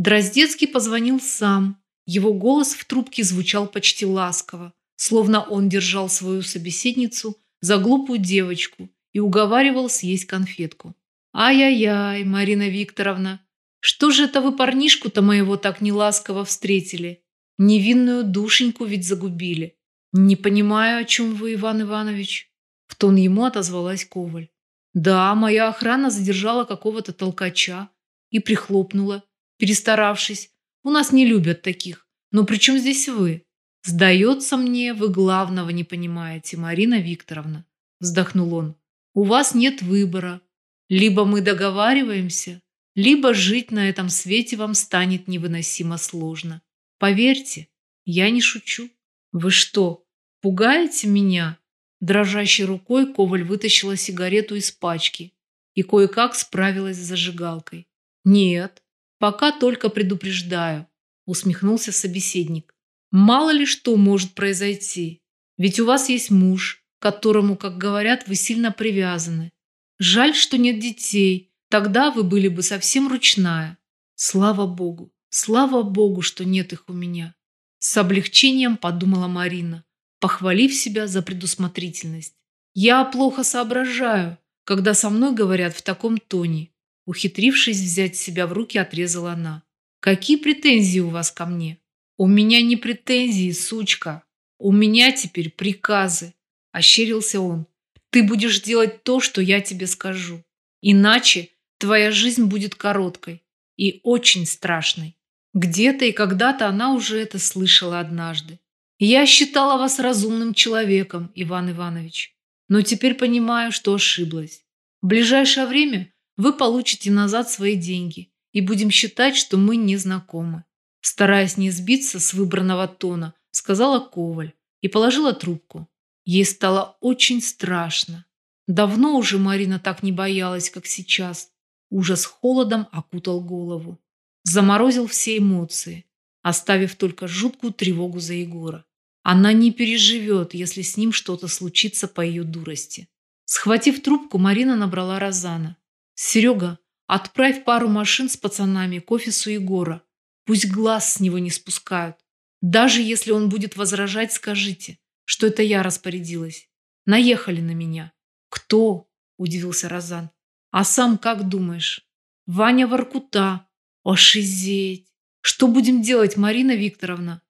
Дроздецкий позвонил сам. Его голос в трубке звучал почти ласково, словно он держал свою собеседницу за глупую девочку и уговаривал съесть конфетку. «Ай-яй-яй, Марина Викторовна, что же это вы парнишку-то моего так неласково встретили? Невинную душеньку ведь загубили. Не понимаю, о чем вы, Иван Иванович». В тон ему отозвалась Коваль. «Да, моя охрана задержала какого-то толкача и прихлопнула, перестаравшись. У нас не любят таких. Но при чем здесь вы? Сдается мне, вы главного не понимаете, Марина Викторовна», вздохнул он. «У вас нет выбора. Либо мы договариваемся, либо жить на этом свете вам станет невыносимо сложно. Поверьте, я не шучу. Вы что, пугаете меня? Дрожащей рукой Коваль вытащила сигарету из пачки и кое-как справилась с зажигалкой. Нет, пока только предупреждаю, усмехнулся собеседник. Мало ли что может произойти. Ведь у вас есть муж, к которому, как говорят, вы сильно привязаны. Жаль, что нет детей. Тогда вы были бы совсем ручная. Слава богу, слава богу, что нет их у меня. С облегчением подумала Марина, похвалив себя за предусмотрительность. Я плохо соображаю, когда со мной говорят в таком тоне. Ухитрившись взять себя в руки, отрезала она. Какие претензии у вас ко мне? У меня не претензии, сучка. У меня теперь приказы. Ощерился он. Ты будешь делать то, что я тебе скажу. Иначе твоя жизнь будет короткой и очень страшной. Где-то и когда-то она уже это слышала однажды. Я считала вас разумным человеком, Иван Иванович, но теперь понимаю, что ошиблась. В ближайшее время вы получите назад свои деньги и будем считать, что мы не знакомы. Стараясь не сбиться с выбранного тона, сказала Коваль и положила трубку. Ей стало очень страшно. Давно уже Марина так не боялась, как сейчас. Ужас холодом окутал голову. Заморозил все эмоции, оставив только жуткую тревогу за Егора. Она не переживет, если с ним что-то случится по ее дурости. Схватив трубку, Марина набрала Розана. «Серега, отправь пару машин с пацанами к офису Егора. Пусть глаз с него не спускают. Даже если он будет возражать, скажите что это я распорядилась. Наехали на меня. Кто? Удивился Розан. А сам как думаешь? Ваня Воркута. Ошизеть. Что будем делать, Марина Викторовна?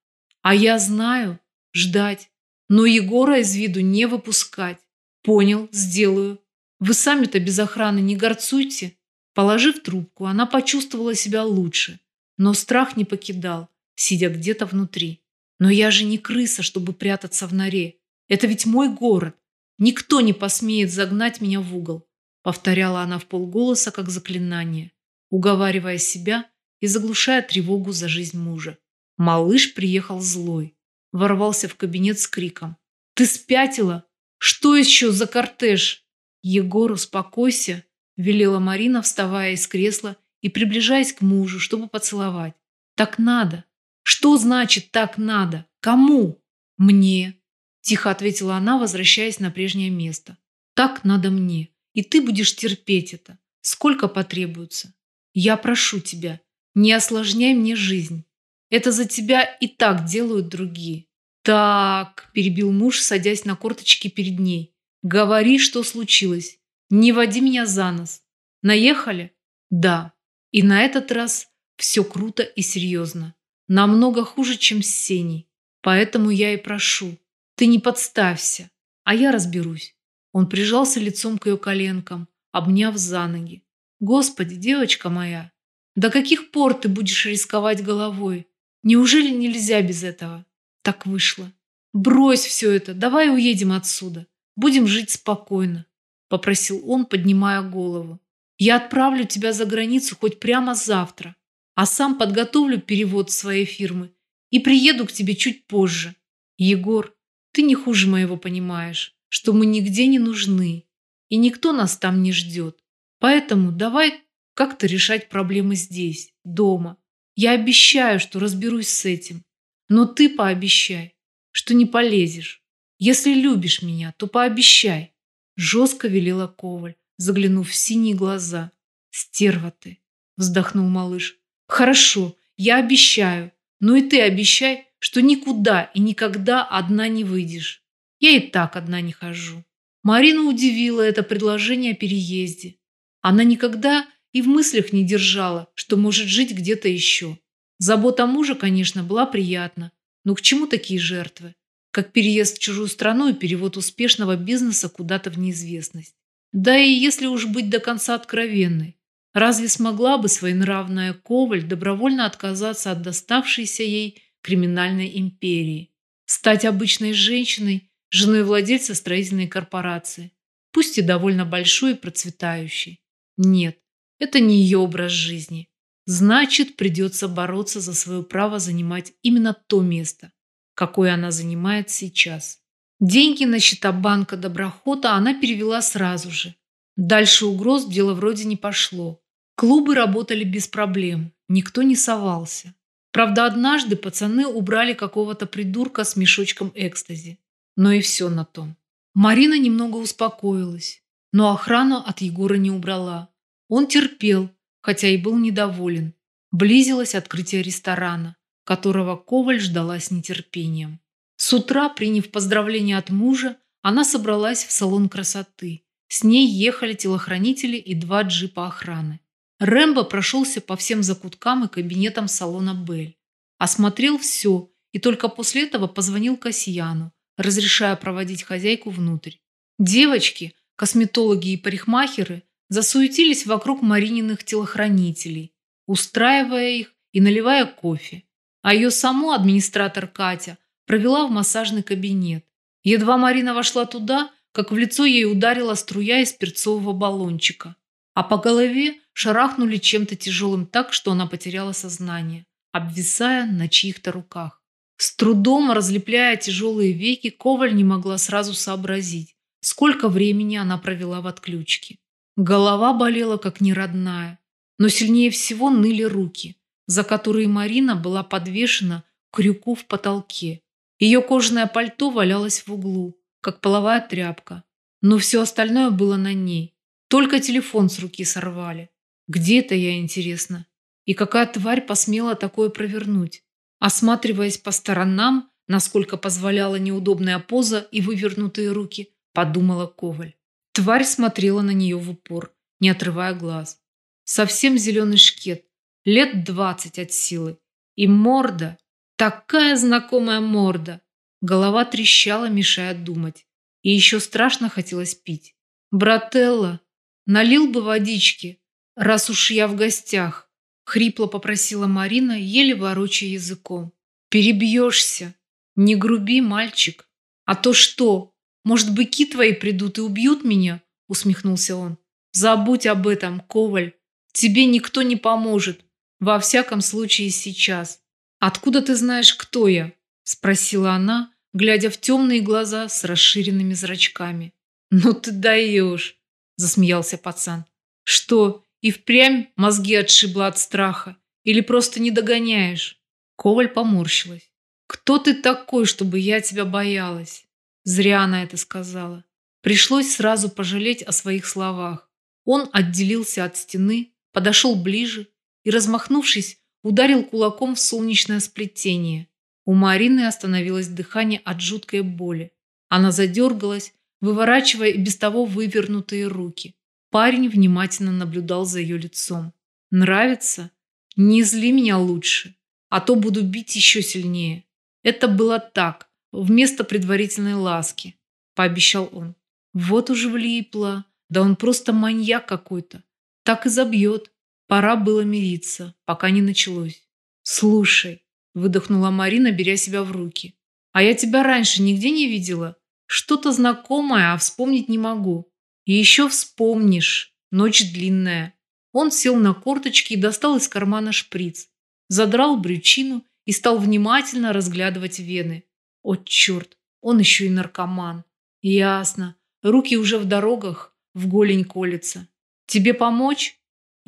А я знаю. Ждать. Но Егора из виду не выпускать. Понял, сделаю. Вы сами-то без охраны не горцуйте. Положив трубку, она почувствовала себя лучше. Но страх не покидал, сидя где-то внутри. Но я же не крыса, чтобы прятаться в норе. Это ведь мой город. Никто не посмеет загнать меня в угол. Повторяла она в полголоса, как заклинание, уговаривая себя и заглушая тревогу за жизнь мужа. Малыш приехал злой. Ворвался в кабинет с криком. «Ты спятила? Что еще за кортеж?» «Егор, успокойся», – велела Марина, вставая из кресла и приближаясь к мужу, чтобы поцеловать. «Так надо. Что значит так надо? Кому? Мне. Тихо ответила она, возвращаясь на прежнее место. Так надо мне. И ты будешь терпеть это. Сколько потребуется. Я прошу тебя, не осложняй мне жизнь. Это за тебя и так делают другие. Так, перебил муж, садясь на корточки перед ней. Говори, что случилось. Не води меня за нос. Наехали? Да. И на этот раз все круто и серьезно. Намного хуже, чем с Сеней. Поэтому я и прошу. Ты не подставься, а я разберусь. Он прижался лицом к ее коленкам, обняв за ноги. Господи, девочка моя, до каких пор ты будешь рисковать головой? Неужели нельзя без этого? Так вышло. Брось все это, давай уедем отсюда. Будем жить спокойно, попросил он, поднимая голову. Я отправлю тебя за границу хоть прямо завтра а сам подготовлю перевод своей фирмы и приеду к тебе чуть позже. Егор, ты не хуже моего понимаешь, что мы нигде не нужны, и никто нас там не ждет. Поэтому давай как-то решать проблемы здесь, дома. Я обещаю, что разберусь с этим. Но ты пообещай, что не полезешь. Если любишь меня, то пообещай. Жестко велела Коваль, заглянув в синие глаза. Стерва ты, вздохнул малыш. Хорошо, я обещаю. Но и ты обещай, что никуда и никогда одна не выйдешь. Я и так одна не хожу. Марину удивило это предложение о переезде. Она никогда и в мыслях не держала, что может жить где-то еще. Забота мужа, конечно, была приятна, но к чему такие жертвы? Как переезд в чужую страну и перевод успешного бизнеса куда-то в неизвестность. Да и если уж быть до конца откровенной, разве смогла бы своенравная Коваль добровольно отказаться от доставшейся ей криминальной империи? Стать обычной женщиной, женой владельца строительной корпорации, пусть и довольно большой и процветающей. Нет, это не ее образ жизни. Значит, придется бороться за свое право занимать именно то место, какое она занимает сейчас. Деньги на счета банка Доброхота она перевела сразу же. Дальше угроз дело вроде не пошло. Клубы работали без проблем, никто не совался. Правда, однажды пацаны убрали какого-то придурка с мешочком экстази. Но и все на том. Марина немного успокоилась, но охрану от Егора не убрала. Он терпел, хотя и был недоволен. Близилось открытие ресторана, которого Коваль ждала с нетерпением. С утра, приняв поздравления от мужа, она собралась в салон красоты. С ней ехали телохранители и два джипа охраны. Рэмбо прошелся по всем закуткам и кабинетам салона Бель. Осмотрел все и только после этого позвонил Касьяну, разрешая проводить хозяйку внутрь. Девочки, косметологи и парикмахеры засуетились вокруг Марининых телохранителей, устраивая их и наливая кофе. А ее саму администратор Катя провела в массажный кабинет. Едва Марина вошла туда, как в лицо ей ударила струя из перцового баллончика. А по голове шарахнули чем-то тяжелым так, что она потеряла сознание, обвисая на чьих-то руках. С трудом разлепляя тяжелые веки, Коваль не могла сразу сообразить, сколько времени она провела в отключке. Голова болела, как неродная, но сильнее всего ныли руки, за которые Марина была подвешена крюку в потолке. Ее кожаное пальто валялось в углу, как половая тряпка, но все остальное было на ней. Только телефон с руки сорвали. Где это я, интересно? И какая тварь посмела такое провернуть? Осматриваясь по сторонам, насколько позволяла неудобная поза и вывернутые руки, подумала Коваль. Тварь смотрела на нее в упор, не отрывая глаз. Совсем зеленый шкет, лет двадцать от силы. И морда, такая знакомая морда. Голова трещала, мешая думать. И еще страшно хотелось пить. «Брателла, налил бы водички, раз уж я в гостях», хрипло попросила Марина, еле ворочая языком. «Перебьешься. Не груби, мальчик. А то что, может, быки твои придут и убьют меня?» – усмехнулся он. «Забудь об этом, Коваль. Тебе никто не поможет. Во всяком случае сейчас. Откуда ты знаешь, кто я?» – спросила она, глядя в темные глаза с расширенными зрачками. «Ну ты даешь!» – засмеялся пацан. «Что, и впрямь мозги отшибло от страха? Или просто не догоняешь?» Коваль поморщилась. «Кто ты такой, чтобы я тебя боялась?» Зря она это сказала. Пришлось сразу пожалеть о своих словах. Он отделился от стены, подошел ближе и, размахнувшись, ударил кулаком в солнечное сплетение. У Марины остановилось дыхание от жуткой боли. Она задергалась, выворачивая и без того вывернутые руки. Парень внимательно наблюдал за ее лицом. «Нравится? Не зли меня лучше, а то буду бить еще сильнее». Это было так, вместо предварительной ласки, пообещал он. Вот уж влипло. Да он просто маньяк какой-то. Так и забьет. Пора было мириться, пока не началось. Слушай, выдохнула Марина, беря себя в руки. А я тебя раньше нигде не видела. Что-то знакомое, а вспомнить не могу. И еще вспомнишь. Ночь длинная. Он сел на корточки и достал из кармана шприц. Задрал брючину и стал внимательно разглядывать вены. О, черт, он еще и наркоман. Ясно. Руки уже в дорогах, в голень колется. Тебе помочь?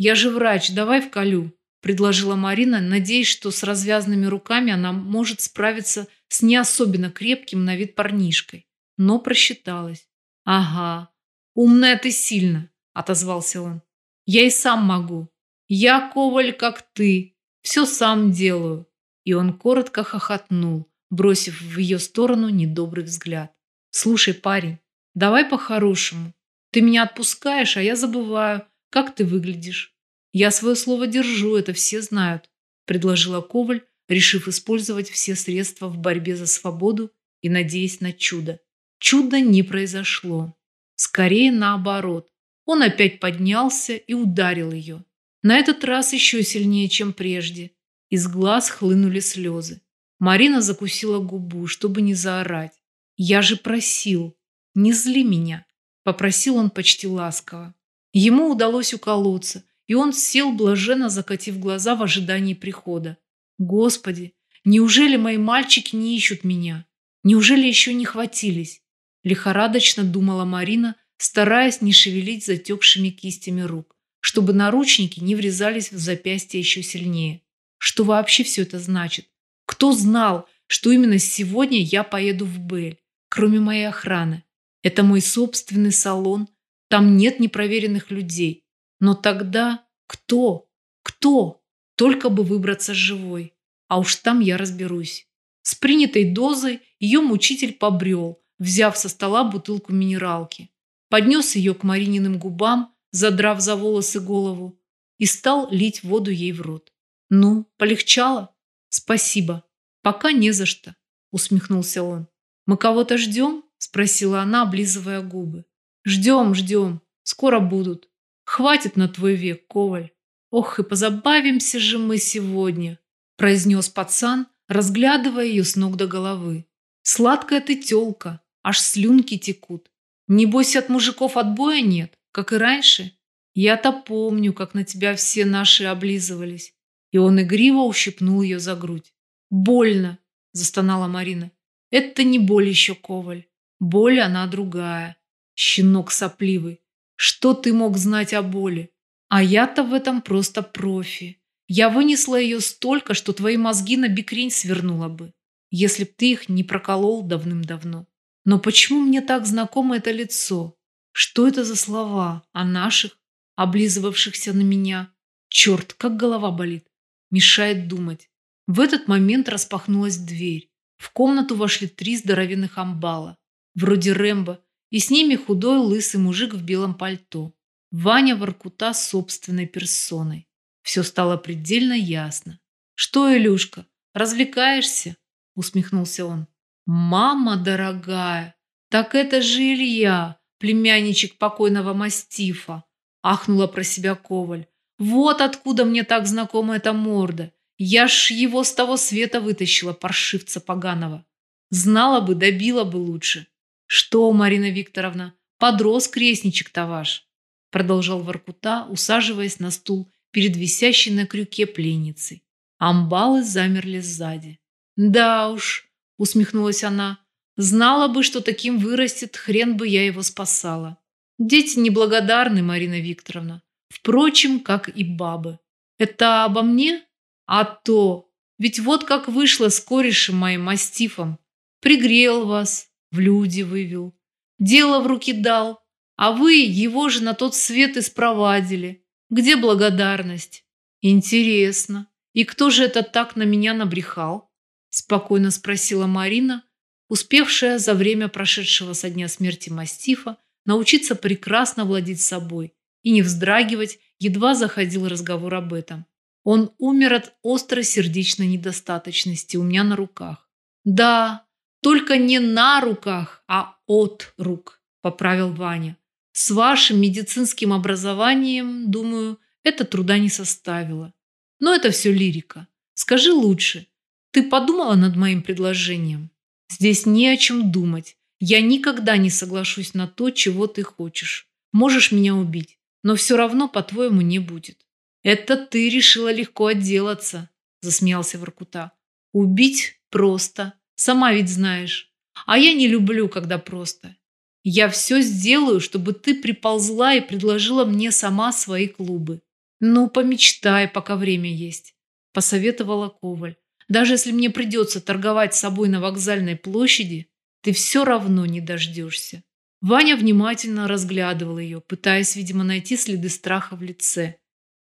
Я же врач, давай вколю, предложила Марина, надеясь, что с развязанными руками она может справиться с не особенно крепким на вид парнишкой. Но просчиталась. Ага, умная ты сильно, отозвался он. Я и сам могу. Я коваль, как ты. Все сам делаю. И он коротко хохотнул, бросив в ее сторону недобрый взгляд. Слушай, парень, давай по-хорошему. Ты меня отпускаешь, а я забываю, как ты выглядишь. Я свое слово держу, это все знают, предложила Коваль, решив использовать все средства в борьбе за свободу и надеясь на чудо. Чудо не произошло. Скорее наоборот. Он опять поднялся и ударил ее. На этот раз еще сильнее, чем прежде. Из глаз хлынули слезы. Марина закусила губу, чтобы не заорать. «Я же просил, не зли меня», – попросил он почти ласково. Ему удалось уколоться, и он сел блаженно, закатив глаза в ожидании прихода. «Господи, неужели мои мальчики не ищут меня? Неужели еще не хватились?» Лихорадочно думала Марина, стараясь не шевелить затекшими кистями рук, чтобы наручники не врезались в запястье еще сильнее. Что вообще все это значит? Кто знал, что именно сегодня я поеду в Бель, кроме моей охраны? Это мой собственный салон, там нет непроверенных людей. Но тогда кто? Кто? Только бы выбраться живой. А уж там я разберусь. С принятой дозой ее мучитель побрел, взяв со стола бутылку минералки поднес ее к Марининым губам, задрав за волосы голову, и стал лить воду ей в рот. «Ну, полегчало?» «Спасибо. Пока не за что», – усмехнулся он. «Мы кого-то ждем?» – спросила она, облизывая губы. «Ждем, ждем. Скоро будут. Хватит на твой век, Коваль. Ох, и позабавимся же мы сегодня», – произнес пацан, разглядывая ее с ног до головы. «Сладкая ты тёлка, аж слюнки текут. Небось, от мужиков отбоя нет, как и раньше. Я-то помню, как на тебя все наши облизывались. И он игриво ущипнул ее за грудь. «Больно!» – застонала Марина. «Это не боль еще, Коваль. Боль она другая. Щенок сопливый. Что ты мог знать о боли? А я-то в этом просто профи. Я вынесла ее столько, что твои мозги на бикрень свернула бы, если б ты их не проколол давным-давно. Но почему мне так знакомо это лицо? Что это за слова о наших, облизывавшихся на меня? Черт, как голова болит. Мешает думать. В этот момент распахнулась дверь. В комнату вошли три здоровенных амбала, вроде Рэмбо, и с ними худой лысый мужик в белом пальто. Ваня Воркута собственной персоной. Все стало предельно ясно. «Что, Илюшка, развлекаешься?» – усмехнулся он. «Мама дорогая, так это же Илья, племянничек покойного мастифа!» Ахнула про себя Коваль. «Вот откуда мне так знакома эта морда. Я ж его с того света вытащила, паршивца поганого. Знала бы, добила бы лучше». «Что, Марина Викторовна, подрос крестничек-то ваш?» Продолжал Воркута, усаживаясь на стул перед висящей на крюке пленницей. Амбалы замерли сзади. «Да уж, усмехнулась она. Знала бы, что таким вырастет, хрен бы я его спасала. Дети неблагодарны, Марина Викторовна. Впрочем, как и бабы. Это обо мне? А то. Ведь вот как вышло с корешем моим мастифом. Пригрел вас, в люди вывел. Дело в руки дал. А вы его же на тот свет и спровадили. Где благодарность? Интересно. И кто же это так на меня набрехал? спокойно спросила Марина, успевшая за время прошедшего со дня смерти мастифа научиться прекрасно владеть собой и не вздрагивать, едва заходил разговор об этом. Он умер от острой недостаточности у меня на руках. Да, только не на руках, а от рук, поправил Ваня. С вашим медицинским образованием, думаю, это труда не составило. Но это все лирика. Скажи лучше, ты подумала над моим предложением? Здесь не о чем думать. Я никогда не соглашусь на то, чего ты хочешь. Можешь меня убить, но все равно, по-твоему, не будет. Это ты решила легко отделаться, засмеялся Воркута. Убить просто. Сама ведь знаешь. А я не люблю, когда просто. Я все сделаю, чтобы ты приползла и предложила мне сама свои клубы. Ну, помечтай, пока время есть, посоветовала Коваль. Даже если мне придется торговать с собой на вокзальной площади, ты все равно не дождешься. Ваня внимательно разглядывал ее, пытаясь, видимо, найти следы страха в лице.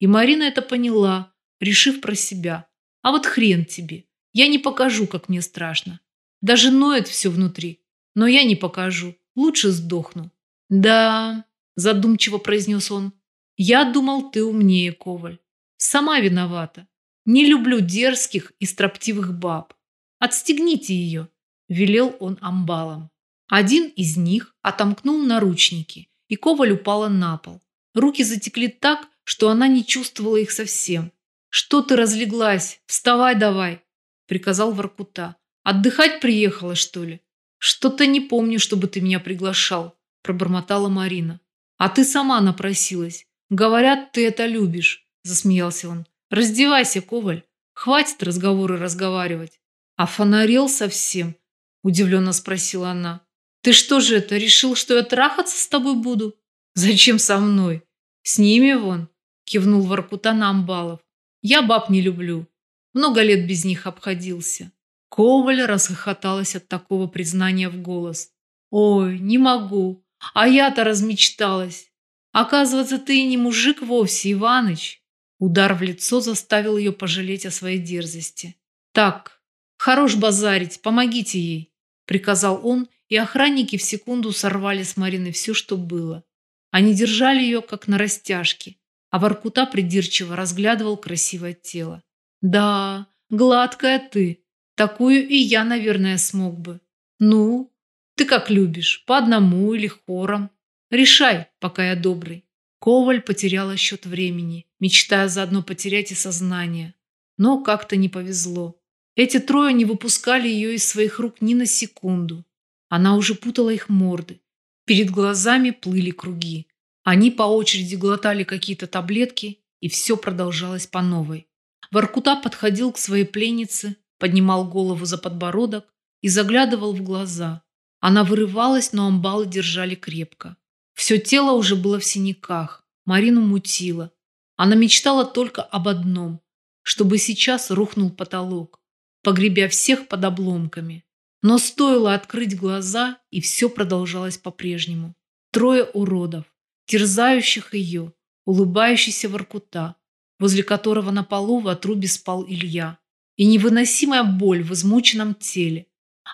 И Марина это поняла, решив про себя. А вот хрен тебе. Я не покажу, как мне страшно. Даже ноет все внутри. Но я не покажу. Лучше сдохну. Да, задумчиво произнес он. Я думал, ты умнее, Коваль. Сама виновата. Не люблю дерзких и строптивых баб. Отстегните ее, велел он амбалам. Один из них отомкнул наручники, и Коваль упала на пол. Руки затекли так, что она не чувствовала их совсем. «Что ты разлеглась? Вставай давай!» – приказал Воркута. «Отдыхать приехала, что ли?» «Что-то не помню, чтобы ты меня приглашал», – пробормотала Марина. «А ты сама напросилась. Говорят, ты это любишь», – засмеялся он. «Раздевайся, Коваль. Хватит разговоры разговаривать». «А фонарел совсем?» – удивленно спросила она. «Ты что же это, решил, что я трахаться с тобой буду?» «Зачем со мной? С ними вон», – кивнул Воркута на Амбалов. «Я баб не люблю. Много лет без них обходился». Коваль расхохоталась от такого признания в голос. «Ой, не могу. А я-то размечталась. Оказывается, ты и не мужик вовсе, Иваныч». Удар в лицо заставил ее пожалеть о своей дерзости. «Так, хорош базарить, помогите ей», – приказал он, и охранники в секунду сорвали с Марины все, что было. Они держали ее, как на растяжке, а Воркута придирчиво разглядывал красивое тело. «Да, гладкая ты. Такую и я, наверное, смог бы. Ну, ты как любишь, по одному или хором. Решай, пока я добрый». Коваль потеряла счет времени, мечтая заодно потерять и сознание. Но как-то не повезло. Эти трое не выпускали ее из своих рук ни на секунду. Она уже путала их морды, Перед глазами плыли круги. Они по очереди глотали какие-то таблетки, и все продолжалось по новой. Воркута подходил к своей пленнице, поднимал голову за подбородок и заглядывал в глаза. Она вырывалась, но амбалы держали крепко. Все тело уже было в синяках, Марину мутило. Она мечтала только об одном, чтобы сейчас рухнул потолок, погребя всех под обломками. Но стоило открыть глаза, и все продолжалось по-прежнему. Трое уродов, терзающих ее, улыбающийся Воркута, возле которого на полу в отрубе спал Илья, и невыносимая боль в измученном теле.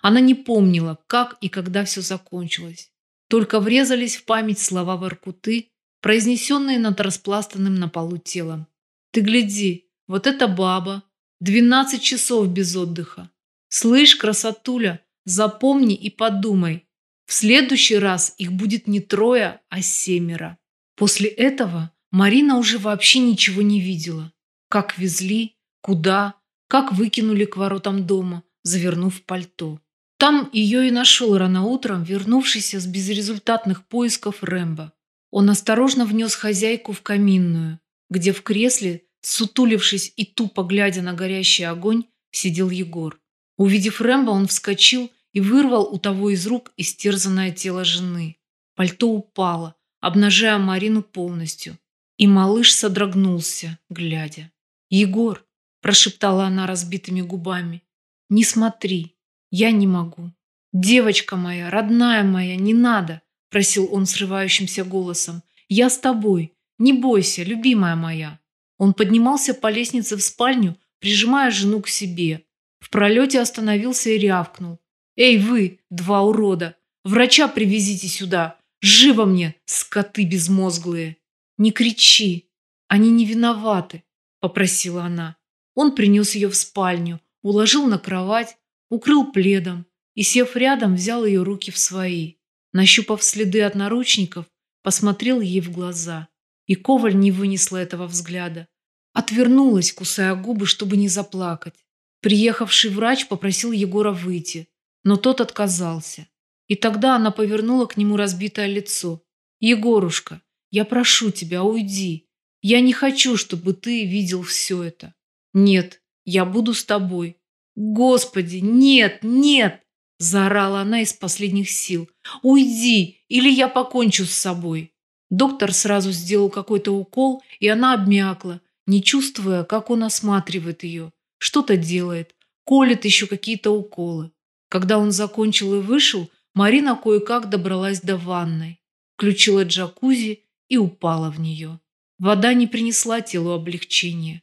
Она не помнила, как и когда все закончилось. Только врезались в память слова Воркуты, произнесенные над распластанным на полу телом. «Ты гляди, вот эта баба, двенадцать часов без отдыха. Слышь, красотуля, запомни и подумай. В следующий раз их будет не трое, а семеро. После этого Марина уже вообще ничего не видела. Как везли, куда, как выкинули к воротам дома, завернув пальто. Там ее и нашел рано утром вернувшийся с безрезультатных поисков Рэмбо. Он осторожно внес хозяйку в каминную, где в кресле, сутулившись и тупо глядя на горящий огонь, сидел Егор. Увидев Рэмбо, он вскочил и вырвал у того из рук истерзанное тело жены. Пальто упало, обнажая Марину полностью. И малыш содрогнулся, глядя. «Егор!» – прошептала она разбитыми губами. «Не смотри, я не могу». «Девочка моя, родная моя, не надо!» – просил он срывающимся голосом. «Я с тобой. Не бойся, любимая моя». Он поднимался по лестнице в спальню, прижимая жену к себе, в пролете остановился и рявкнул. «Эй вы, два урода! Врача привезите сюда! Живо мне, скоты безмозглые!» «Не кричи! Они не виноваты!» – попросила она. Он принес ее в спальню, уложил на кровать, укрыл пледом и, сев рядом, взял ее руки в свои. Нащупав следы от наручников, посмотрел ей в глаза. И Коваль не вынесла этого взгляда. Отвернулась, кусая губы, чтобы не заплакать. Приехавший врач попросил Егора выйти, но тот отказался. И тогда она повернула к нему разбитое лицо. «Егорушка, я прошу тебя, уйди. Я не хочу, чтобы ты видел все это. Нет, я буду с тобой». «Господи, нет, нет!» – заорала она из последних сил. «Уйди, или я покончу с собой». Доктор сразу сделал какой-то укол, и она обмякла, не чувствуя, как он осматривает ее что-то делает, колет еще какие-то уколы. Когда он закончил и вышел, Марина кое-как добралась до ванной, включила джакузи и упала в нее. Вода не принесла телу облегчения.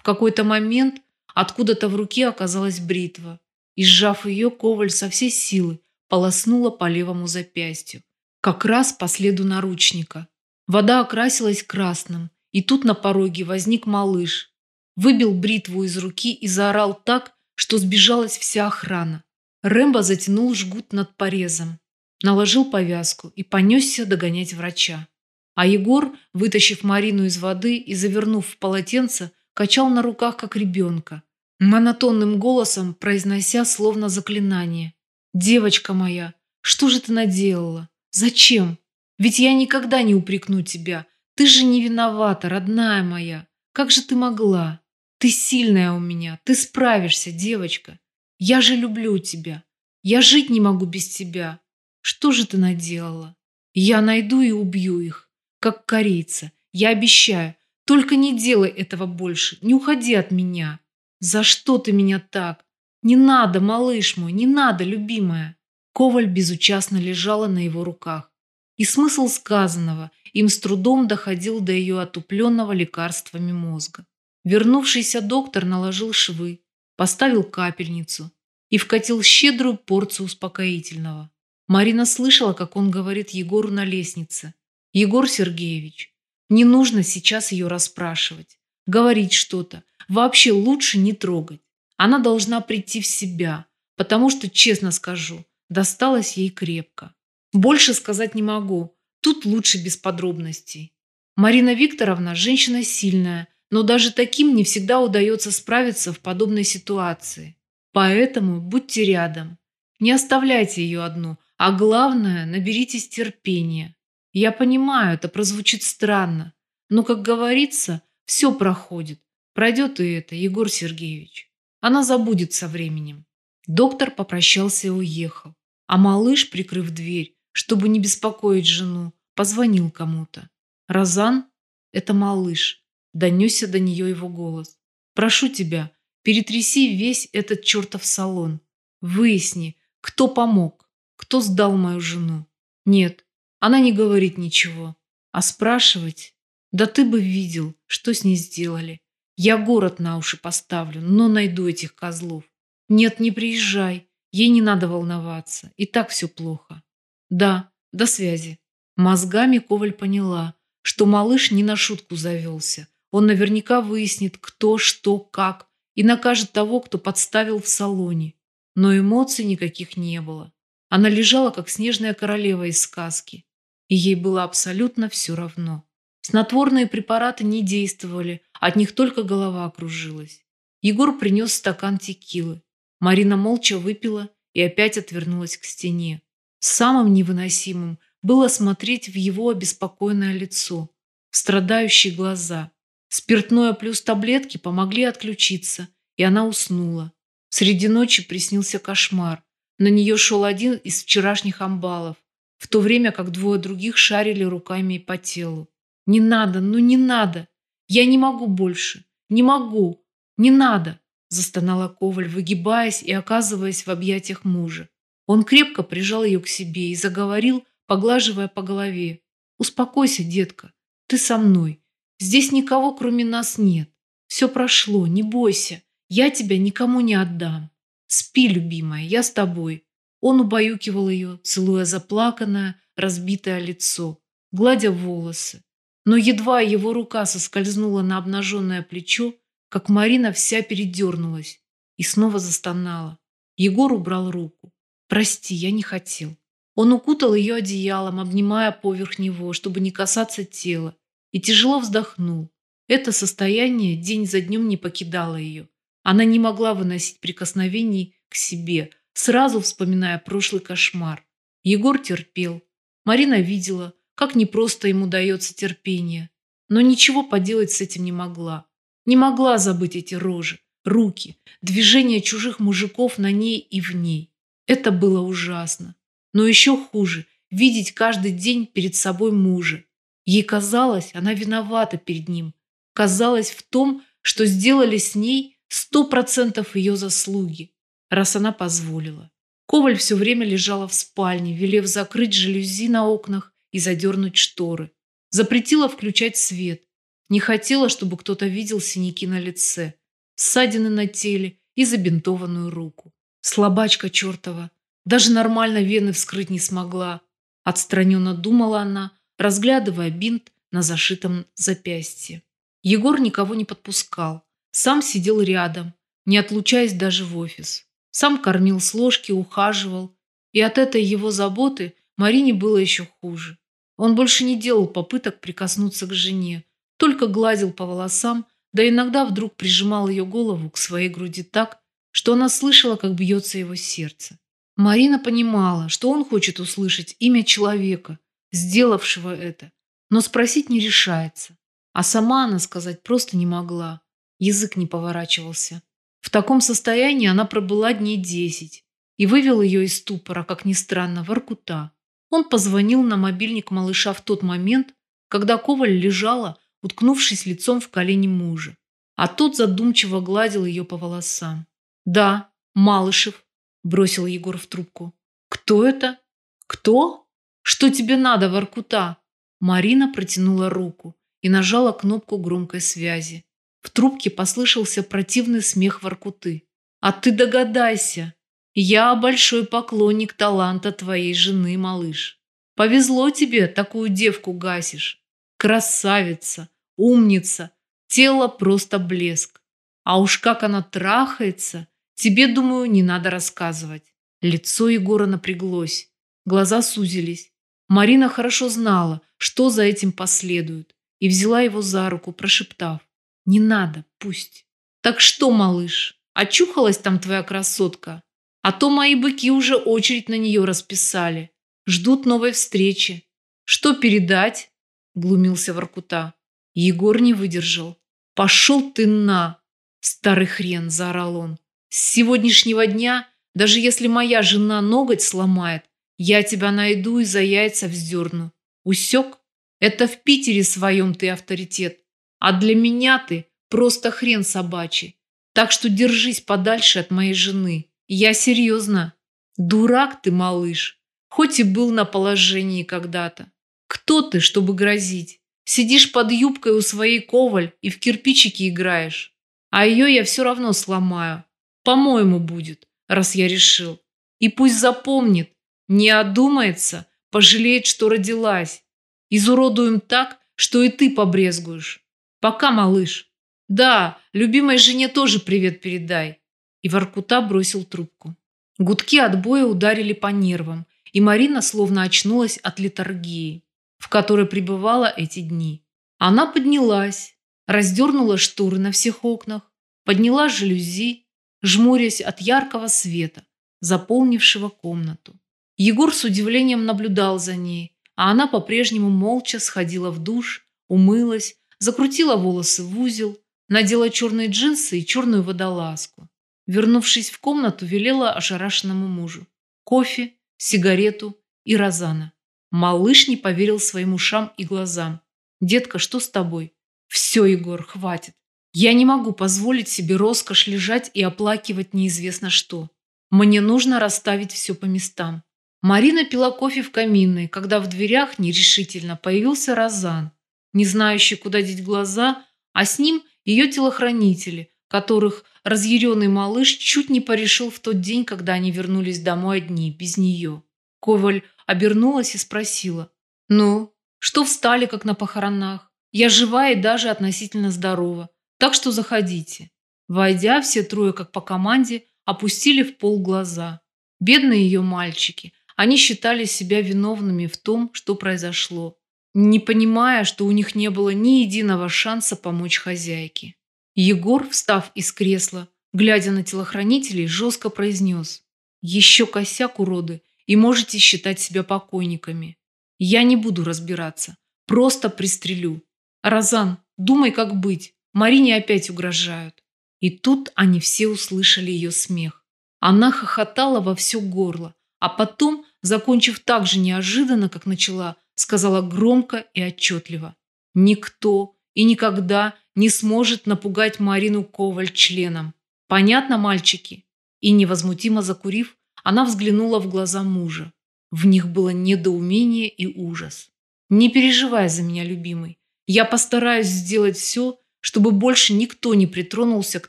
В какой-то момент откуда-то в руке оказалась бритва, и, сжав ее, Коваль со всей силы полоснула по левому запястью, как раз по следу наручника. Вода окрасилась красным, и тут на пороге возник малыш. Выбил бритву из руки и заорал так, что сбежалась вся охрана. Рэмбо затянул жгут над порезом, наложил повязку и понесся догонять врача. А Егор, вытащив Марину из воды и завернув в полотенце, качал на руках, как ребенка, монотонным голосом произнося словно заклинание. «Девочка моя, что же ты наделала? Зачем? Ведь я никогда не упрекну тебя. Ты же не виновата, родная моя. Как же ты могла? Ты сильная у меня, ты справишься, девочка. Я же люблю тебя. Я жить не могу без тебя. Что же ты наделала? Я найду и убью их, как корейца. Я обещаю. Только не делай этого больше. Не уходи от меня. За что ты меня так? Не надо, малыш мой, не надо, любимая. Коваль безучастно лежала на его руках. И смысл сказанного им с трудом доходил до ее отупленного лекарствами мозга. Вернувшийся доктор наложил швы, поставил капельницу и вкатил щедрую порцию успокоительного. Марина слышала, как он говорит Егору на лестнице. «Егор Сергеевич, не нужно сейчас ее расспрашивать, говорить что-то. Вообще лучше не трогать. Она должна прийти в себя, потому что, честно скажу, досталось ей крепко. Больше сказать не могу, тут лучше без подробностей. Марина Викторовна – женщина сильная, но даже таким не всегда удается справиться в подобной ситуации. Поэтому будьте рядом. Не оставляйте ее одну, а главное, наберитесь терпения. Я понимаю, это прозвучит странно, но, как говорится, все проходит. Пройдет и это, Егор Сергеевич. Она забудет со временем. Доктор попрощался и уехал, а малыш, прикрыв дверь, чтобы не беспокоить жену, позвонил кому-то. Розан – это малыш. Донесся до нее его голос. «Прошу тебя, перетряси весь этот чертов салон. Выясни, кто помог, кто сдал мою жену. Нет, она не говорит ничего. А спрашивать? Да ты бы видел, что с ней сделали. Я город на уши поставлю, но найду этих козлов. Нет, не приезжай, ей не надо волноваться, и так все плохо. Да, до связи. Мозгами Коваль поняла, что малыш не на шутку завелся. Он наверняка выяснит, кто, что, как, и накажет того, кто подставил в салоне. Но эмоций никаких не было. Она лежала, как снежная королева из сказки. И ей было абсолютно все равно. Снотворные препараты не действовали, от них только голова окружилась. Егор принес стакан текилы. Марина молча выпила и опять отвернулась к стене. Самым невыносимым было смотреть в его обеспокоенное лицо, в страдающие глаза. Спиртное плюс таблетки помогли отключиться, и она уснула. Среди ночи приснился кошмар. На нее шел один из вчерашних амбалов, в то время как двое других шарили руками по телу. «Не надо, ну не надо! Я не могу больше! Не могу! Не надо!» застонала Коваль, выгибаясь и оказываясь в объятиях мужа. Он крепко прижал ее к себе и заговорил, поглаживая по голове. «Успокойся, детка, ты со мной. Здесь никого, кроме нас, нет. Все прошло, не бойся. Я тебя никому не отдам. Спи, любимая, я с тобой. Он убаюкивал ее, целуя заплаканное, разбитое лицо, гладя волосы. Но едва его рука соскользнула на обнаженное плечо, как Марина вся передернулась и снова застонала. Егор убрал руку. «Прости, я не хотел». Он укутал ее одеялом, обнимая поверх него, чтобы не касаться тела, и тяжело вздохнул. Это состояние день за днем не покидало ее. Она не могла выносить прикосновений к себе, сразу вспоминая прошлый кошмар. Егор терпел. Марина видела, как непросто ему дается терпение. Но ничего поделать с этим не могла. Не могла забыть эти рожи, руки, движения чужих мужиков на ней и в ней. Это было ужасно. Но еще хуже – видеть каждый день перед собой мужа, Ей казалось, она виновата перед ним. Казалось в том, что сделали с ней сто процентов ее заслуги, раз она позволила. Коваль все время лежала в спальне, велев закрыть жалюзи на окнах и задернуть шторы. Запретила включать свет. Не хотела, чтобы кто-то видел синяки на лице, ссадины на теле и забинтованную руку. Слабачка чертова. Даже нормально вены вскрыть не смогла. Отстраненно думала она, разглядывая бинт на зашитом запястье. Егор никого не подпускал. Сам сидел рядом, не отлучаясь даже в офис. Сам кормил с ложки, ухаживал. И от этой его заботы Марине было еще хуже. Он больше не делал попыток прикоснуться к жене, только гладил по волосам, да иногда вдруг прижимал ее голову к своей груди так, что она слышала, как бьется его сердце. Марина понимала, что он хочет услышать имя человека, сделавшего это, но спросить не решается. А сама она сказать просто не могла. Язык не поворачивался. В таком состоянии она пробыла дней десять и вывел ее из ступора, как ни странно, в Аркута. Он позвонил на мобильник малыша в тот момент, когда Коваль лежала, уткнувшись лицом в колени мужа, а тот задумчиво гладил ее по волосам. «Да, Малышев», – бросил Егор в трубку. «Кто это? Кто? Что тебе надо, Воркута?» Марина протянула руку и нажала кнопку громкой связи. В трубке послышался противный смех Воркуты. «А ты догадайся! Я большой поклонник таланта твоей жены, малыш. Повезло тебе, такую девку гасишь. Красавица, умница, тело просто блеск. А уж как она трахается, тебе, думаю, не надо рассказывать». Лицо Егора напряглось, глаза сузились. Марина хорошо знала, что за этим последует, и взяла его за руку, прошептав. «Не надо, пусть». «Так что, малыш, очухалась там твоя красотка? А то мои быки уже очередь на нее расписали. Ждут новой встречи. Что передать?» Глумился Воркута. Егор не выдержал. «Пошел ты на!» Старый хрен, заорал он. «С сегодняшнего дня, даже если моя жена ноготь сломает, я тебя найду и за яйца вздерну. Усек? Это в Питере своем ты авторитет. А для меня ты просто хрен собачий. Так что держись подальше от моей жены. Я серьезно. Дурак ты, малыш. Хоть и был на положении когда-то. Кто ты, чтобы грозить? Сидишь под юбкой у своей коваль и в кирпичики играешь. А ее я все равно сломаю. По-моему, будет, раз я решил. И пусть запомнит, не одумается, пожалеет, что родилась. Изуродуем так, что и ты побрезгуешь. Пока, малыш. Да, любимой жене тоже привет передай. И Воркута бросил трубку. Гудки от боя ударили по нервам, и Марина словно очнулась от литургии, в которой пребывала эти дни. Она поднялась, раздернула шторы на всех окнах, подняла жалюзи, жмурясь от яркого света, заполнившего комнату. Егор с удивлением наблюдал за ней, а она по-прежнему молча сходила в душ, умылась, закрутила волосы в узел, надела черные джинсы и черную водолазку. Вернувшись в комнату, велела ошарашенному мужу. Кофе, сигарету и розана. Малыш не поверил своим ушам и глазам. «Детка, что с тобой?» «Все, Егор, хватит. Я не могу позволить себе роскошь лежать и оплакивать неизвестно что. Мне нужно расставить все по местам. Марина пила кофе в каминной, когда в дверях нерешительно появился Розан, не знающий, куда деть глаза, а с ним ее телохранители, которых разъяренный малыш чуть не порешил в тот день, когда они вернулись домой одни, без нее. Коваль обернулась и спросила. «Ну, что встали, как на похоронах? Я жива и даже относительно здорова, так что заходите». Войдя, все трое, как по команде, опустили в пол глаза. Бедные ее мальчики – они считали себя виновными в том, что произошло, не понимая, что у них не было ни единого шанса помочь хозяйке. Егор, встав из кресла, глядя на телохранителей, жестко произнес «Еще косяк, уроды, и можете считать себя покойниками. Я не буду разбираться, просто пристрелю. Розан, думай, как быть, Марине опять угрожают». И тут они все услышали ее смех. Она хохотала во все горло, а потом закончив так же неожиданно, как начала, сказала громко и отчетливо. «Никто и никогда не сможет напугать Марину Коваль членом. Понятно, мальчики?» И невозмутимо закурив, она взглянула в глаза мужа. В них было недоумение и ужас. «Не переживай за меня, любимый. Я постараюсь сделать все, чтобы больше никто не притронулся к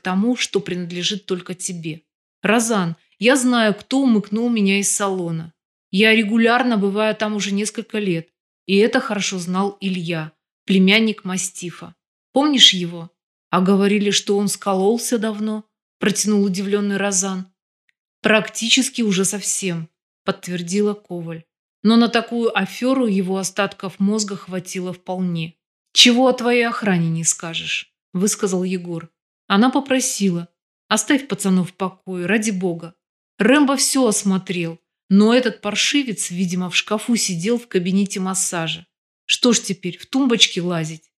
тому, что принадлежит только тебе. Розан, я знаю, кто умыкнул меня из салона. Я регулярно бываю там уже несколько лет, и это хорошо знал Илья, племянник Мастифа. Помнишь его? А говорили, что он скололся давно, протянул удивленный Розан. Практически уже совсем, подтвердила Коваль. Но на такую аферу его остатков мозга хватило вполне. «Чего о твоей охране не скажешь?» – высказал Егор. Она попросила. «Оставь пацанов в покое, ради бога». Рэмбо все осмотрел, но этот паршивец, видимо, в шкафу сидел в кабинете массажа. Что ж теперь, в тумбочке лазить?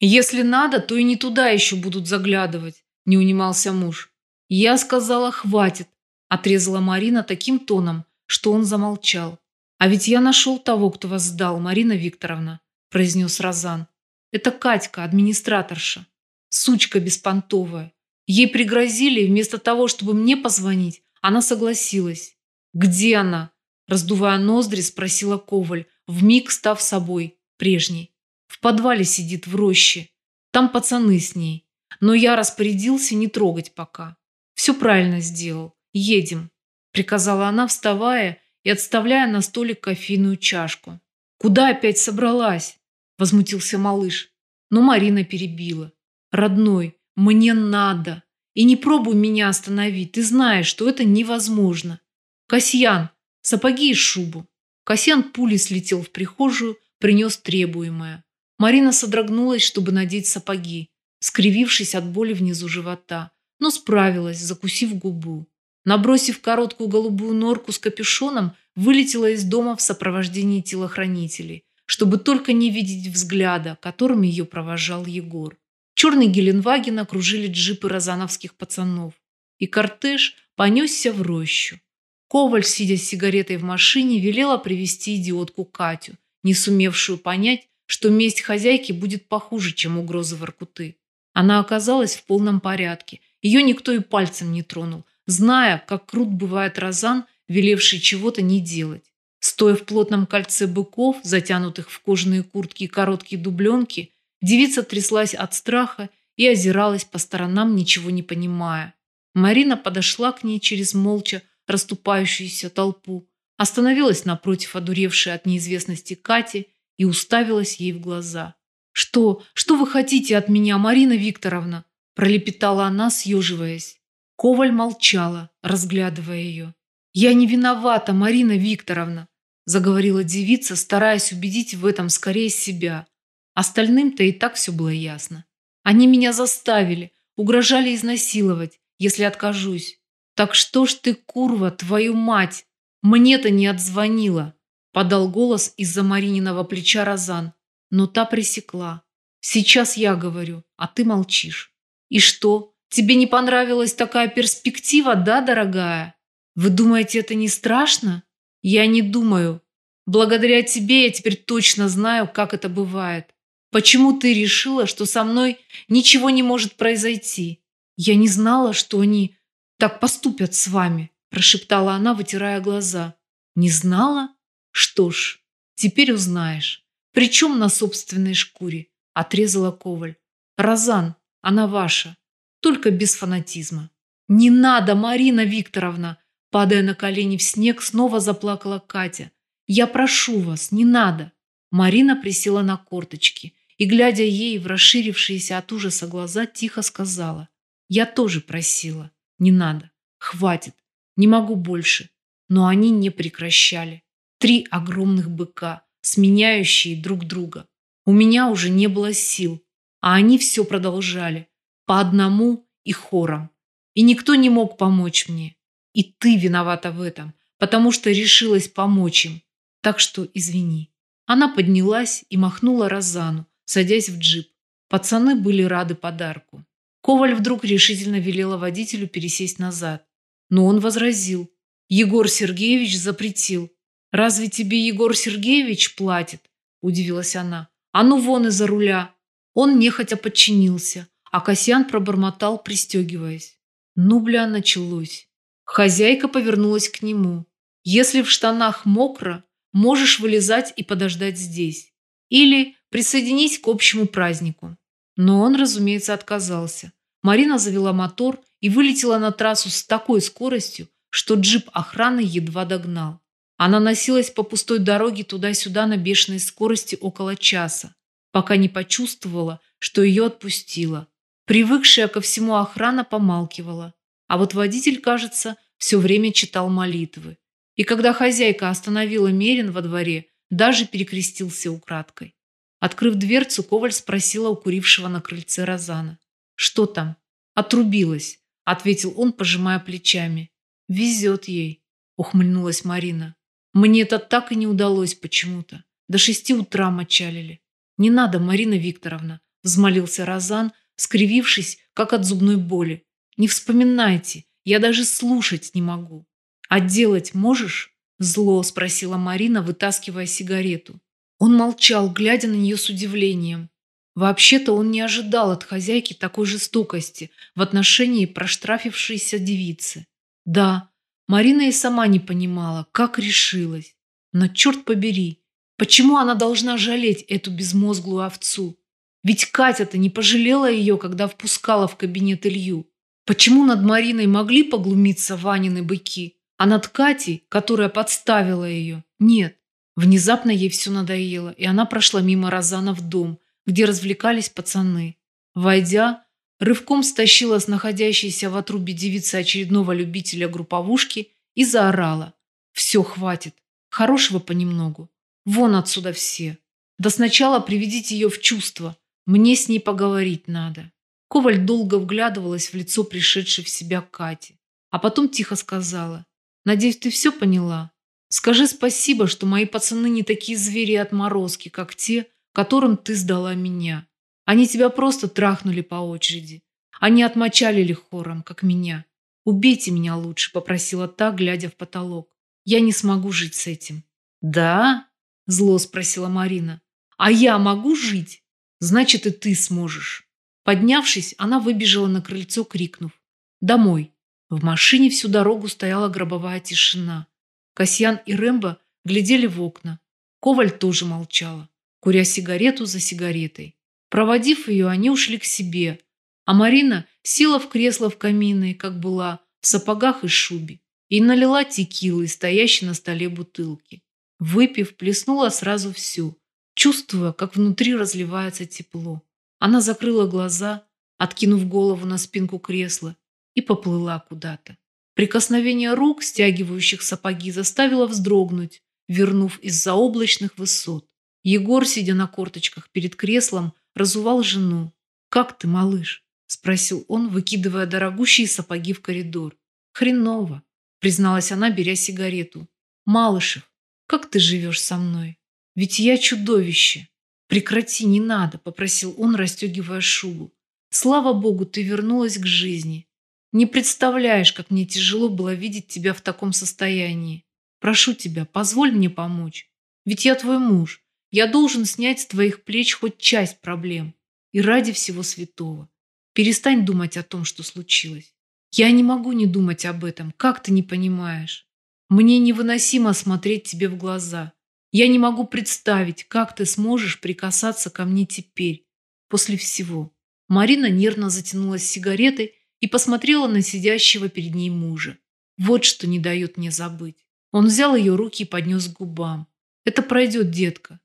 Если надо, то и не туда еще будут заглядывать, не унимался муж. Я сказала, хватит, отрезала Марина таким тоном, что он замолчал. А ведь я нашел того, кто вас сдал, Марина Викторовна, произнес Розан. Это Катька, администраторша. Сучка беспонтовая. Ей пригрозили, вместо того, чтобы мне позвонить, она согласилась. «Где она?» Раздувая ноздри, спросила Коваль, вмиг став собой, прежней. «В подвале сидит, в роще. Там пацаны с ней. Но я распорядился не трогать пока. Все правильно сделал. Едем», приказала она, вставая и отставляя на столик кофейную чашку. «Куда опять собралась?» возмутился малыш. Но Марина перебила. «Родной, мне надо. И не пробуй меня остановить. Ты знаешь, что это невозможно. Касьян, сапоги и шубу». Касьян пулей слетел в прихожую, принес требуемое. Марина содрогнулась, чтобы надеть сапоги, скривившись от боли внизу живота, но справилась, закусив губу. Набросив короткую голубую норку с капюшоном, вылетела из дома в сопровождении телохранителей, чтобы только не видеть взгляда, которым ее провожал Егор. Черный Геленваген окружили джипы розановских пацанов, и кортеж понесся в рощу. Коваль, сидя с сигаретой в машине, велела привести идиотку Катю, не сумевшую понять, что месть хозяйки будет похуже, чем угрозы Воркуты. Она оказалась в полном порядке, ее никто и пальцем не тронул, зная, как крут бывает Розан, велевший чего-то не делать. Стоя в плотном кольце быков, затянутых в кожаные куртки и короткие дубленки, девица тряслась от страха и озиралась по сторонам, ничего не понимая. Марина подошла к ней через молча расступающуюся толпу, остановилась напротив одуревшей от неизвестности Кати и уставилась ей в глаза. «Что? Что вы хотите от меня, Марина Викторовна?» пролепетала она, съеживаясь. Коваль молчала, разглядывая ее. «Я не виновата, Марина Викторовна заговорила девица, стараясь убедить в этом скорее себя. Остальным-то и так все было ясно. Они меня заставили, угрожали изнасиловать, если откажусь. Так что ж ты, курва, твою мать, мне-то не отзвонила, подал голос из-за Марининого плеча Розан, но та пресекла. Сейчас я говорю, а ты молчишь. И что, тебе не понравилась такая перспектива, да, дорогая? Вы думаете, это не страшно? Я не думаю. Благодаря тебе я теперь точно знаю, как это бывает. Почему ты решила, что со мной ничего не может произойти? Я не знала, что они так поступят с вами, прошептала она, вытирая глаза. Не знала? Что ж, теперь узнаешь. Причем на собственной шкуре, отрезала Коваль. Розан, она ваша, только без фанатизма. Не надо, Марина Викторовна, Падая на колени в снег, снова заплакала Катя. «Я прошу вас, не надо!» Марина присела на корточки и, глядя ей в расширившиеся от ужаса глаза, тихо сказала. «Я тоже просила. Не надо. Хватит. Не могу больше». Но они не прекращали. Три огромных быка, сменяющие друг друга. У меня уже не было сил, а они все продолжали. По одному и хором. И никто не мог помочь мне. И ты виновата в этом, потому что решилась помочь им. Так что извини. Она поднялась и махнула Розану, садясь в джип. Пацаны были рады подарку. Коваль вдруг решительно велела водителю пересесть назад. Но он возразил. Егор Сергеевич запретил. «Разве тебе Егор Сергеевич платит?» – удивилась она. «А ну вон из-за руля!» Он нехотя подчинился, а Касьян пробормотал, пристегиваясь. Ну, бля, началось. Хозяйка повернулась к нему. «Если в штанах мокро, можешь вылезать и подождать здесь. Или присоединись к общему празднику». Но он, разумеется, отказался. Марина завела мотор и вылетела на трассу с такой скоростью, что джип охраны едва догнал. Она носилась по пустой дороге туда-сюда на бешеной скорости около часа, пока не почувствовала, что ее отпустила. Привыкшая ко всему охрана помалкивала, а вот водитель, кажется, все время читал молитвы. И когда хозяйка остановила Мерин во дворе, даже перекрестился украдкой. Открыв дверцу, Коваль спросила у курившего на крыльце Розана. «Что там?» «Отрубилась», — ответил он, пожимая плечами. «Везет ей», — ухмыльнулась Марина. «Мне это так и не удалось почему-то. До шести утра мочалили». «Не надо, Марина Викторовна», — взмолился Розан, скривившись, как от зубной боли. «Не вспоминайте, я даже слушать не могу». «А делать можешь?» – зло спросила Марина, вытаскивая сигарету. Он молчал, глядя на нее с удивлением. Вообще-то он не ожидал от хозяйки такой жестокости в отношении проштрафившейся девицы. Да, Марина и сама не понимала, как решилась. Но черт побери, почему она должна жалеть эту безмозглую овцу? Ведь Катя-то не пожалела ее, когда впускала в кабинет Илью. Почему над Мариной могли поглумиться Ванины быки, а над Катей, которая подставила ее, нет? Внезапно ей все надоело, и она прошла мимо Розана в дом, где развлекались пацаны. Войдя, рывком стащила с находящейся в отрубе девицы очередного любителя групповушки и заорала. «Все, хватит. Хорошего понемногу. Вон отсюда все. Да сначала приведите ее в чувство. Мне с ней поговорить надо». Коваль долго вглядывалась в лицо пришедшей в себя Кати, а потом тихо сказала. «Надеюсь, ты все поняла? Скажи спасибо, что мои пацаны не такие звери и отморозки, как те, которым ты сдала меня. Они тебя просто трахнули по очереди. Они отмочалили хором, как меня. Убейте меня лучше, попросила та, глядя в потолок. Я не смогу жить с этим. Да? Зло спросила Марина. А я могу жить? Значит, и ты сможешь. Поднявшись, она выбежала на крыльцо, крикнув. Домой. В машине всю дорогу стояла гробовая тишина. Касьян и Рэмбо глядели в окна. Коваль тоже молчала куря сигарету за сигаретой. Проводив ее, они ушли к себе, а Марина села в кресло в каминной, как была, в сапогах и шубе, и налила текилы, стоящей на столе бутылки. Выпив, плеснула сразу всю, чувствуя, как внутри разливается тепло. Она закрыла глаза, откинув голову на спинку кресла, и поплыла куда-то. Прикосновение рук, стягивающих сапоги, заставило вздрогнуть, вернув из заоблачных высот. Егор, сидя на корточках перед креслом, разувал жену. «Как ты, малыш?» – спросил он, выкидывая дорогущие сапоги в коридор. «Хреново», – призналась она, беря сигарету. «Малышев, как ты живешь со мной? Ведь я чудовище». «Прекрати, не надо», – попросил он, расстегивая шубу. «Слава богу, ты вернулась к жизни. Не представляешь, как мне тяжело было видеть тебя в таком состоянии. Прошу тебя, позволь мне помочь. Ведь я твой муж. Я должен снять с твоих плеч хоть часть проблем. И ради всего святого. Перестань думать о том, что случилось. Я не могу не думать об этом, как ты не понимаешь. Мне невыносимо смотреть тебе в глаза. Я не могу представить, как ты сможешь прикасаться ко мне теперь, после всего. Марина нервно затянулась сигаретой и посмотрела на сидящего перед ней мужа. Вот что не дает мне забыть. Он взял ее руки и поднес к губам. Это пройдет, детка.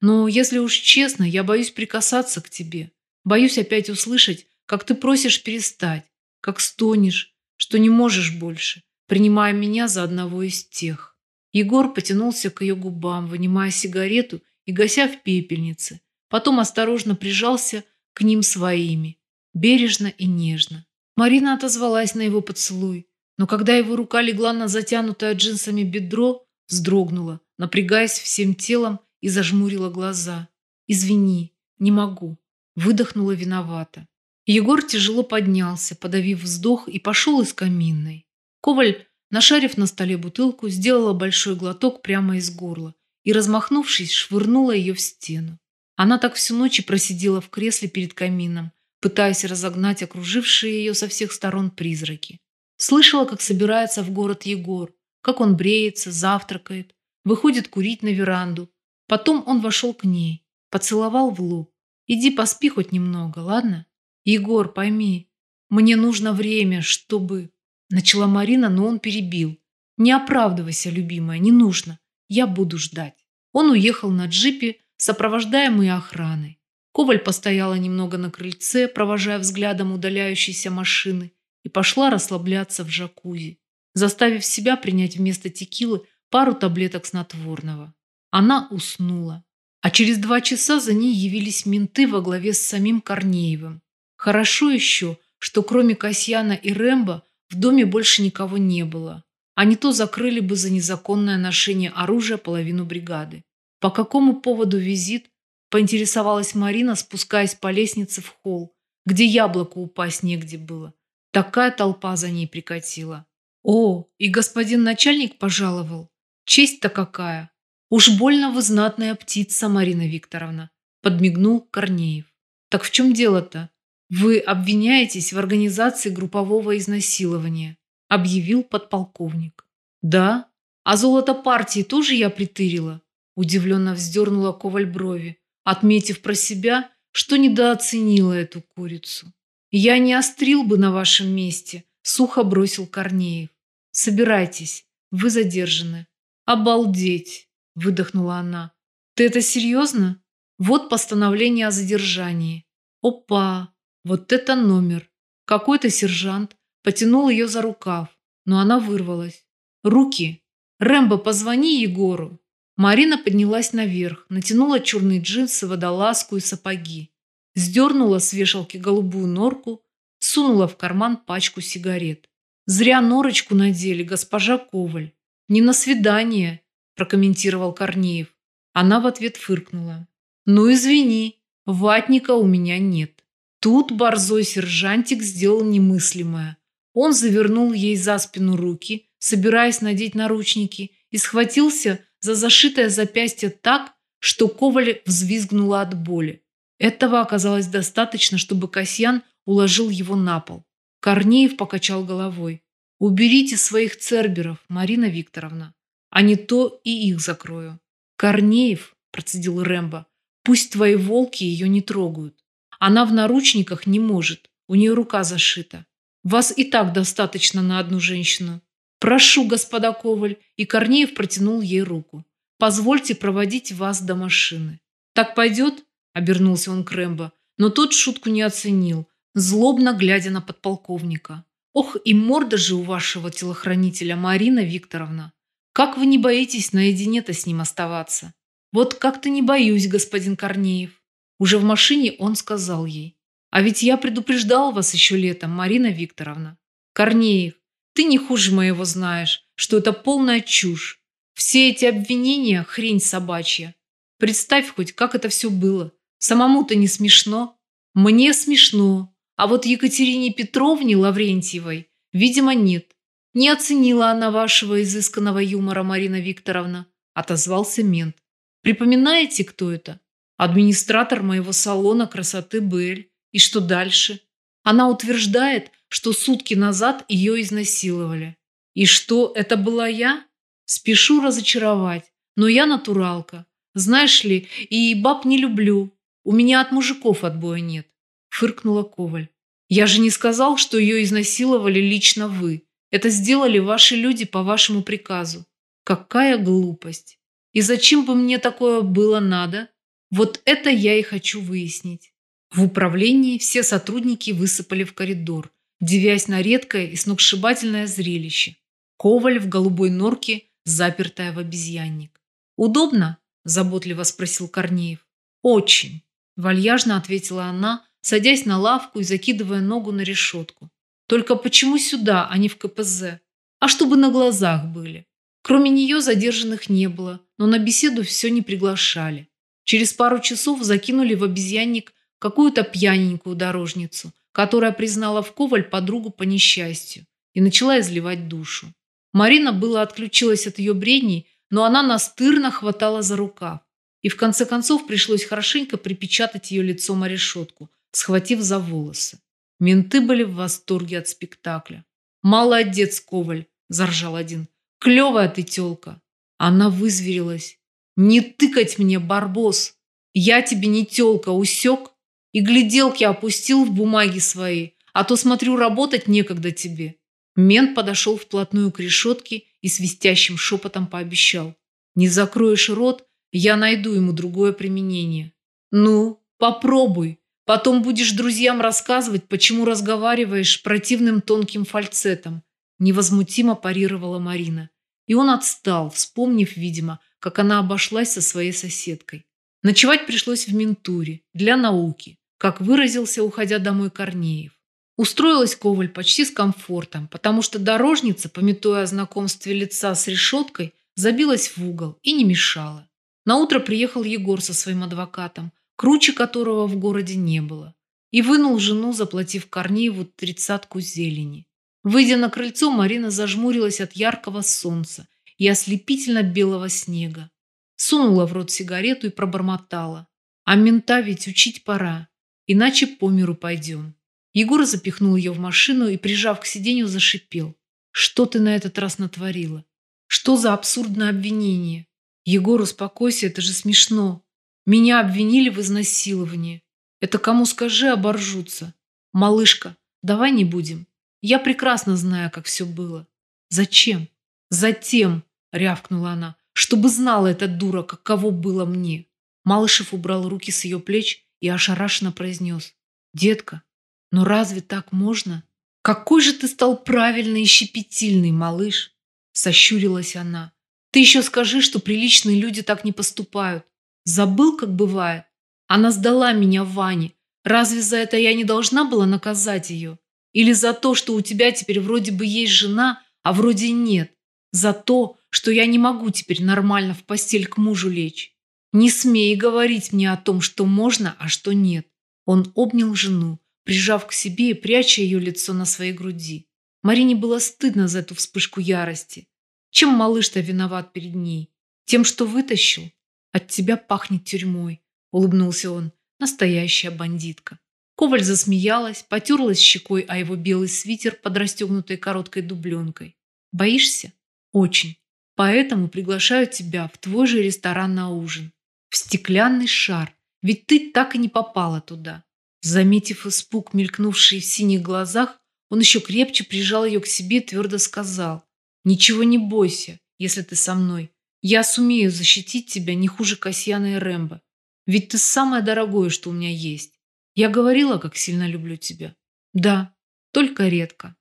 Но, если уж честно, я боюсь прикасаться к тебе. Боюсь опять услышать, как ты просишь перестать, как стонешь, что не можешь больше, принимая меня за одного из тех. Егор потянулся к ее губам, вынимая сигарету и гася в пепельнице. Потом осторожно прижался к ним своими, бережно и нежно. Марина отозвалась на его поцелуй, но когда его рука легла на затянутое джинсами бедро, вздрогнула, напрягаясь всем телом и зажмурила глаза. «Извини, не могу», выдохнула виновата. Егор тяжело поднялся, подавив вздох, и пошел из каминной. Коваль, нашарив на столе бутылку, сделала большой глоток прямо из горла и, размахнувшись, швырнула ее в стену. Она так всю ночь и просидела в кресле перед камином, пытаясь разогнать окружившие ее со всех сторон призраки. Слышала, как собирается в город Егор, как он бреется, завтракает, выходит курить на веранду, Потом он вошел к ней. поцеловал в лоб. Иди поспи хоть немного, ладно? Егор, пойми, мне нужно время, чтобы... Начала Марина, но он перебил. Не оправдывайся, любимая, не нужно. Я буду ждать. Он уехал на джипе, сопровождаемый охраной. Коваль постояла немного на крыльце, провожая взглядом удаляющейся машины, и пошла расслабляться в джакузи, заставив себя принять вместо текилы пару таблеток снотворного. Она уснула. А через два часа за ней явились менты во главе с самим Корнеевым. Хорошо еще, что кроме Касьяна и Рэмбо в доме больше никого не было. А не то закрыли бы за незаконное ношение оружия половину бригады. По какому поводу визит, поинтересовалась Марина, спускаясь по лестнице в холл, где яблоку упасть негде было. Такая толпа за ней прикатила. О, и господин начальник пожаловал. Честь-то какая. Уж больно вы знатная птица, Марина Викторовна, подмигнул Корнеев. Так в чем дело-то? Вы обвиняетесь в организации группового изнасилования, объявил подполковник. Да? А золото партии тоже я притырила? Удивленно вздернула Коваль брови, отметив про себя, что недооценила эту курицу. Я не острил бы на вашем месте, сухо бросил Корнеев. Собирайтесь, вы задержаны. Обалдеть, выдохнула она. Ты это серьезно? Вот постановление о задержании. Опа, вот это номер. Какой-то сержант потянул ее за рукав, но она вырвалась. Руки. Рэмбо, позвони Егору. Марина поднялась наверх, натянула черные джинсы, водолазку и сапоги. Сдернула с вешалки голубую норку, сунула в карман пачку сигарет. «Зря норочку надели, госпожа Коваль. Не на свидание», – прокомментировал Корнеев. Она в ответ фыркнула. «Ну, извини, ватника у меня нет». Тут борзой сержантик сделал немыслимое. Он завернул ей за спину руки, собираясь надеть наручники, и схватился за зашитое запястье так, что Коваль взвизгнула от боли. Этого оказалось достаточно, чтобы Касьян уложил его на пол. Корнеев покачал головой. «Уберите своих церберов, Марина Викторовна, а не то и их закрою». «Корнеев», – процедил Рэмбо, – «пусть твои волки ее не трогают. Она в наручниках не может, у нее рука зашита. Вас и так достаточно на одну женщину. Прошу, господа Коваль, и Корнеев протянул ей руку. Позвольте проводить вас до машины. Так пойдет? Обернулся он к Рэмбо, но тот шутку не оценил, злобно глядя на подполковника. Ох, и морда же у вашего телохранителя, Марина Викторовна. Как вы не боитесь наедине-то с ним оставаться? Вот как-то не боюсь, господин Корнеев. Уже в машине он сказал ей. А ведь я предупреждал вас еще летом, Марина Викторовна. Корнеев, ты не хуже моего знаешь, что это полная чушь. Все эти обвинения – хрень собачья. Представь хоть, как это все было. Самому-то не смешно. Мне смешно. А вот Екатерине Петровне Лаврентьевой, видимо, нет. Не оценила она вашего изысканного юмора, Марина Викторовна, отозвался мент. Припоминаете, кто это? Администратор моего салона красоты Бель. И что дальше? Она утверждает, что сутки назад ее изнасиловали. И что, это была я? Спешу разочаровать, но я натуралка. Знаешь ли, и баб не люблю. У меня от мужиков отбоя нет. Фыркнула Коваль. Я же не сказал, что ее изнасиловали лично вы. Это сделали ваши люди по вашему приказу. Какая глупость. И зачем бы мне такое было надо? Вот это я и хочу выяснить. В управлении все сотрудники высыпали в коридор, девясь на редкое и сногсшибательное зрелище. Коваль в голубой норке, запертая в обезьянник. «Удобно?» – заботливо спросил Корнеев. «Очень», – вальяжно ответила она, садясь на лавку и закидывая ногу на решетку. «Только почему сюда, а не в КПЗ? А чтобы на глазах были?» Кроме нее задержанных не было, но на беседу все не приглашали. Через пару часов закинули в обезьянник какую-то пьяненькую дорожницу, которая признала в Коваль подругу по несчастью и начала изливать душу. Марина было отключилась от ее бредней, но она настырно хватала за рукав. И в конце концов пришлось хорошенько припечатать ее лицом о решетку, схватив за волосы. Менты были в восторге от спектакля. «Молодец, Коваль!» – заржал один. «Клевая ты тёлка!» Она вызверилась. «Не тыкать мне, барбос!» Я тебе не тёлка, усек? И гляделки опустил в бумаги свои, а то, смотрю, работать некогда тебе. Мент подошел вплотную к решетке и свистящим шепотом пообещал. Не закроешь рот, я найду ему другое применение. Ну, попробуй. Потом будешь друзьям рассказывать, почему разговариваешь противным тонким фальцетом. Невозмутимо парировала Марина. И он отстал, вспомнив, видимо, как она обошлась со своей соседкой. Ночевать пришлось в ментуре, для науки, как выразился, уходя домой Корнеев. Устроилась Коваль почти с комфортом, потому что дорожница, пометуя о знакомстве лица с решеткой, забилась в угол и не мешала. Наутро приехал Егор со своим адвокатом, круче которого в городе не было, и вынул жену, заплатив Корнееву тридцатку зелени. Выйдя на крыльцо, Марина зажмурилась от яркого солнца и ослепительно белого снега. Сунула в рот сигарету и пробормотала. А мента ведь учить пора, иначе по миру пойдем. Егор запихнул ее в машину и, прижав к сиденью, зашипел. Что ты на этот раз натворила? Что за абсурдное обвинение? Егор, успокойся, это же смешно. Меня обвинили в изнасиловании. Это кому скажи, оборжутся. Малышка, давай не будем. Я прекрасно знаю, как все было. Зачем? Затем, рявкнула она, чтобы знала эта дура, каково было мне. Малышев убрал руки с ее плеч и ошарашенно произнес. Детка, но разве так можно? Какой же ты стал правильный и щепетильный, малыш? Сощурилась она. Ты еще скажи, что приличные люди так не поступают. Забыл, как бывает? Она сдала меня Ване. Разве за это я не должна была наказать ее? Или за то, что у тебя теперь вроде бы есть жена, а вроде нет. За то, что я не могу теперь нормально в постель к мужу лечь. Не смей говорить мне о том, что можно, а что нет. Он обнял жену, прижав к себе и пряча ее лицо на своей груди. Марине было стыдно за эту вспышку ярости. Чем малыш-то виноват перед ней? Тем, что вытащил? От тебя пахнет тюрьмой, улыбнулся он. Настоящая бандитка. Коваль засмеялась, потерлась щекой о его белый свитер под расстегнутой короткой дубленкой. «Боишься?» «Очень. Поэтому приглашаю тебя в твой же ресторан на ужин. В стеклянный шар. Ведь ты так и не попала туда». Заметив испуг, мелькнувший в синих глазах, он еще крепче прижал ее к себе и твердо сказал. «Ничего не бойся, если ты со мной. Я сумею защитить тебя не хуже Касьяна и Рэмбо. Ведь ты самое дорогое, что у меня есть. Я говорила, как сильно люблю тебя. Да, только редко.